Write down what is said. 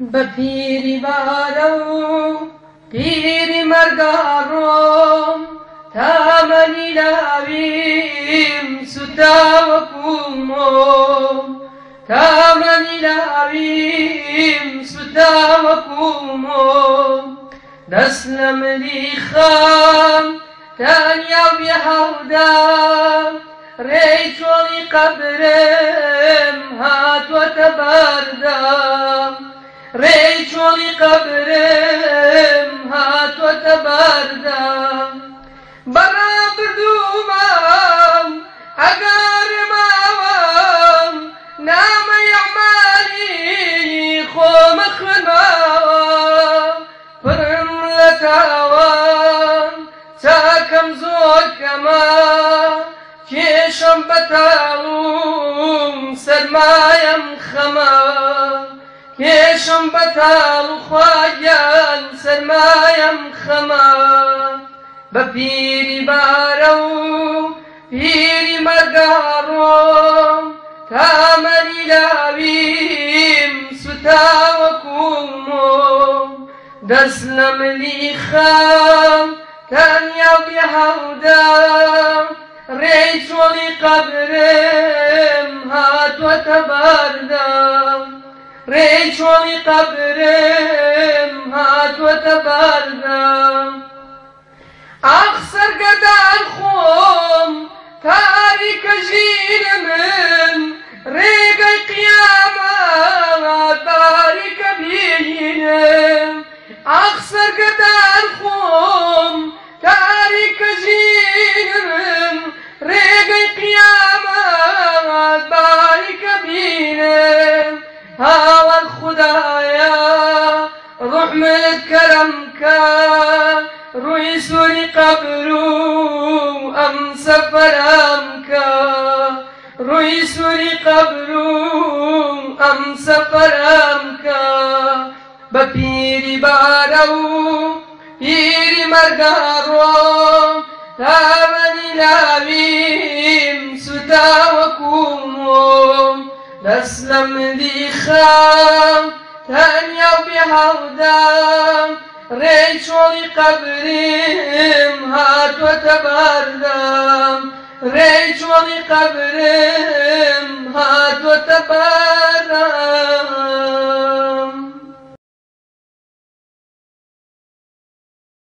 بە پیری بارە و پیری مەرگاڕۆم تامەنی لاویم سوتاوەکومۆم تامەنی لاویم سوتاوەکومۆم دەست لە ملی خام تەنیا بێ هەڵدام ڕێی چۆڵی قەبرم هاتووەتە بەردام ڕێی چۆڵی قەبرم هاتووەتە بەردام بەڕا بردوومم ئەگەرماوەم نامە یەعمالی خۆمە خوێنماوە پرم لە تاوان چاکەم زۆر کەمە. کێشم بەتاڵوم سەرمایم خەمە. کێشم بەتاڵ و خواگیان سەرمایم خەمە. بە پیری بارە و پیری مەرگاڕۆم تامەنی لاویم سوتاوەکومۆم دەست لە ملی خام تەنیا بێ هەودام ڕێی چۆڵی قەبرم هاتووەتە بەردام ڕێی چۆڵی قەبرم هاتووەتە بەردام ئاخ ڕحمت کەرم کە ڕووی سووری قەبر و ئەم سەفەرم کە ڕووی سووری قەبر و ئەم سەفەرم کە بە پیری بارە و پیری مەرگاڕۆم تاوەنی لاویم سوتاوەکومۆم دەست لە ملی خام تەنیا و بێ هەڵدام ڕێی چۆڵی قەبریم هاتووەتە بەردام ڕێی چۆڵی قەبرم هاتووەتە بەردام